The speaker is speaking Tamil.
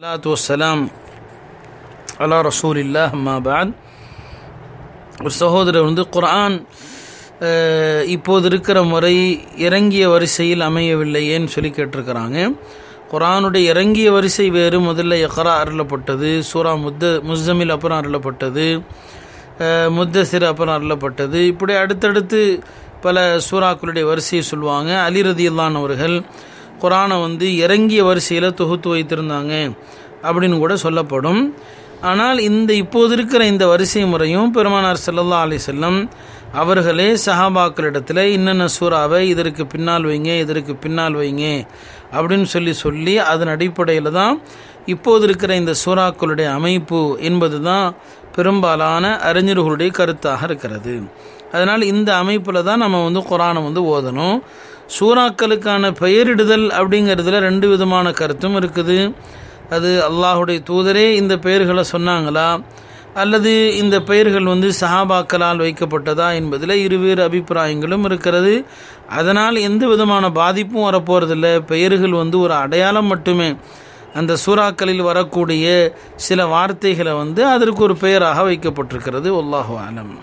சலாத்து வசலாம் அலா ரசூல் இல்லா பாத் ஒரு சகோதரர் வந்து குரான் இப்போது இருக்கிற முறை இறங்கிய வரிசையில் அமையவில்லையேன்னு சொல்லி கேட்டிருக்கிறாங்க குரானுடைய இறங்கிய வரிசை வேறு முதல்ல எக்ரா அருளப்பட்டது சூரா முத்த முஸ்தமில் அப்புறம் அருளப்பட்டது முத்தசிர் அப்புறம் அருளப்பட்டது இப்படி அடுத்தடுத்து பல சூறாக்களுடைய வரிசையை சொல்லுவாங்க அலி அவர்கள் குரானை வந்து இறங்கிய வரிசையில் தொகுத்து வைத்திருந்தாங்க அப்படின்னு கூட சொல்லப்படும். ஆனால் இந்த இப்போது இருக்கிற இந்த வரிசை முறையும் பெருமானார் செல்லல்லா அலி செல்லம் அவர்களே சஹாபாக்களிடத்தில் இன்னென்ன சூறாவை இதற்கு பின்னால் வைங்க இதற்கு பின்னால் வைங்க அப்படின்னு சொல்லி சொல்லி அதன் அடிப்படையில் தான் இப்போது இருக்கிற இந்த சூறாக்களுடைய அமைப்பு என்பது தான் பெரும்பாலான அறிஞர்களுடைய கருத்தாக இருக்கிறது. அதனால் இந்த அமைப்பில் தான் நம்ம வந்து குரானை வந்து ஓதணும். சூறாக்களுக்கான பெயரிடுதல் அப்படிங்கிறதுல ரெண்டு விதமான கருத்தும் இருக்குது. அது அல்லாஹுடைய தூதரே இந்த பெயர்களை சொன்னாங்களா? அல்லது இந்த பெயர்கள் வந்து சஹாபாக்களால் வைக்கப்பட்டதா என்பதில் இருவேறு அபிப்பிராயங்களும் இருக்கிறது. அதனால் எந்த விதமான பாதிப்பும் வரப்போகிறதில்ல பெயர்கள் வந்து ஒரு அடையாளம் மட்டுமே. அந்த சூறாக்களில் வரக்கூடிய சில வார்த்தைகளை வந்து அதற்கு ஒரு பெயராக வைக்கப்பட்டிருக்கிறது. அல்லாஹு ஆலம்.